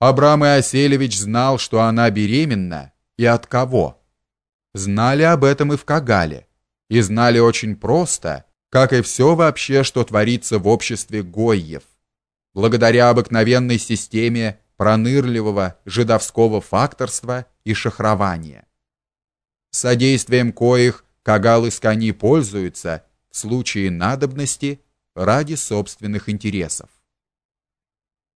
Абрам Иоселевич знал, что она беременна, и от кого. Знали об этом и в Кагале, и знали очень просто, как и все вообще, что творится в обществе гойев. Благодаря обыкновенной системе пронырливого жидовского факторства и шахрования. Содействием коих Кагал и Скани пользуются в случае надобности ради собственных интересов.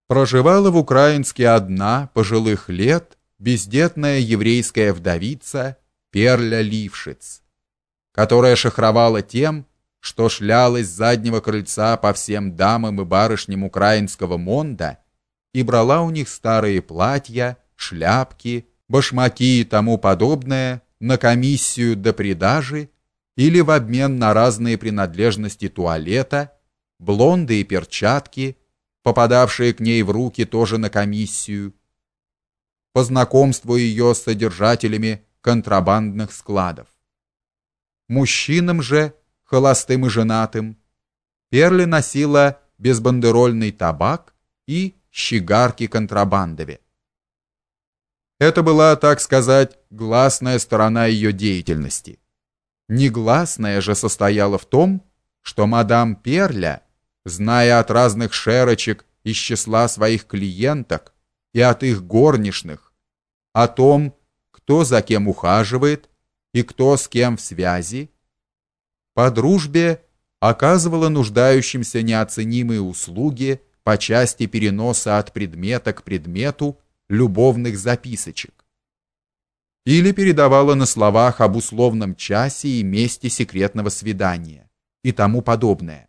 Проживала в Украинске одна, пожилых лет, бездетная еврейская вдовица Перля Лившиц, которая шахровала тем, что шлялась с заднего крыльца по всем дамам и барышням украинского монда и брала у них старые платья, шляпки, башмаки и тому подобное на комиссию до придажи или в обмен на разные принадлежности туалета, блонды и перчатки, попадавшие к ней в руки тоже на комиссию, по знакомству ее с содержателями контрабандных складов. Мужчинам же, холостым и женатым, Перли носила безбандерольный табак и щегарки контрабандове. Это была, так сказать, гласная сторона ее деятельности. Негласная же состояла в том, что мадам Перля, зная от разных шерочек из числа своих клиенток и от их горничных, о том, кто за кем ухаживает и кто с кем в связи, по дружбе оказывала нуждающимся неоценимые услуги по части переноса от предмета к предмету любовных записочек или передавала на словах об условном часе и месте секретного свидания и тому подобное.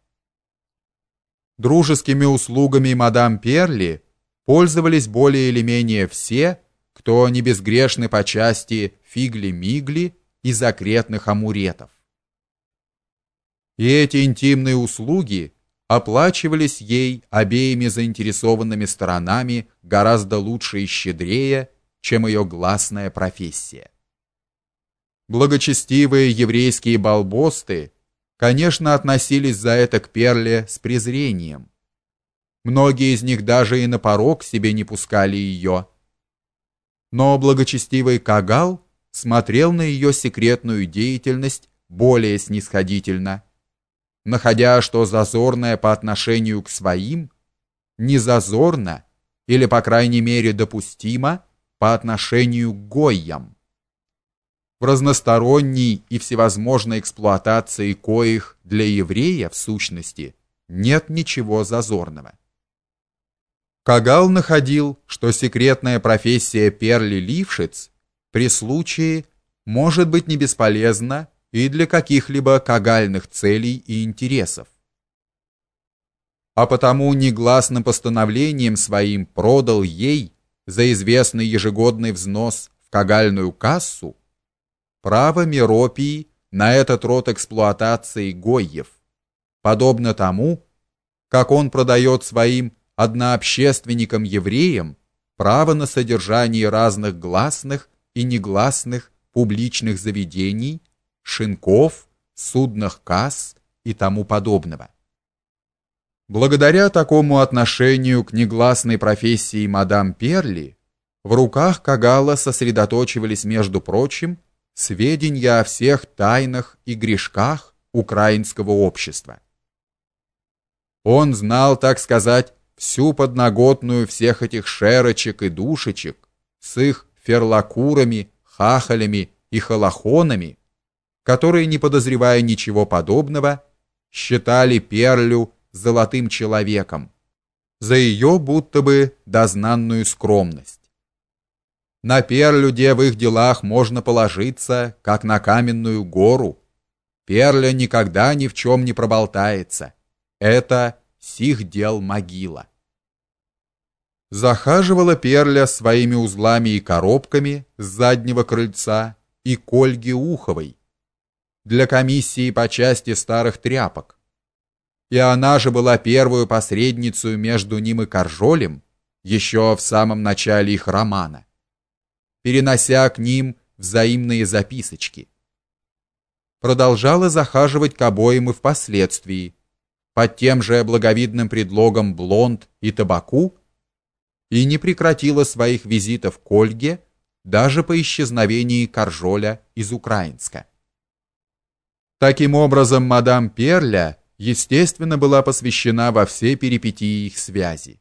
Дружескими услугами мадам Перли пользовались более или менее все, кто не безгрешны по части фигли-мигли и закретных амуретов. И эти интимные услуги оплачивались ей обеими заинтересованными сторонами гораздо лучше и щедрее, чем ее гласная профессия. Благочестивые еврейские балбосты, конечно, относились за это к Перле с презрением. Многие из них даже и на порог себе не пускали ее. Но благочестивый Кагал смотрел на ее секретную деятельность более снисходительно находя, что зазорное по отношению к своим не зазорно или по крайней мере допустимо по отношению к гойям. В разносторонней и всевозможной эксплуатации коих для еврея в сущности нет ничего зазорного. Кагал находил, что секретная профессия Перли Лившиц при случае может быть не бесполезна и для каких-либо кагальных целей и интересов. А потому негласным постановлением своим продал ей за известный ежегодный взнос в кагальную кассу право Миропии на этот род эксплуатации гойев, подобно тому, как он продает своим однообщественникам-евреям право на содержание разных гласных и негласных публичных заведений шинков, судных касс и тому подобного. Благодаря такому отношению к негласной профессии мадам Перли, в руках Кагала сосредоточивались, между прочим, сведения о всех тайнах и грешках украинского общества. Он знал, так сказать, всю подноготную всех этих шерочек и душечек с их ферлакурами, хахалями и холохонами, которые, не подозревая ничего подобного, считали Перлю золотым человеком за ее будто бы дознанную скромность. На Перлю де в их делах можно положиться, как на каменную гору. Перля никогда ни в чем не проболтается. Это сих дел могила. Захаживала Перля своими узлами и коробками с заднего крыльца и к Ольге Уховой, для комиссии по части старых тряпок. И она же была первую посредницей между ним и Каржолем еще в самом начале их романа, перенося к ним взаимные записочки. Продолжала захаживать к обоим и впоследствии, под тем же благовидным предлогом блонд и табаку, и не прекратила своих визитов к Ольге даже по исчезновении Каржоля из Украинска. Таким образом, мадам Перля, естественно, была посвящена во все перипетии их связи.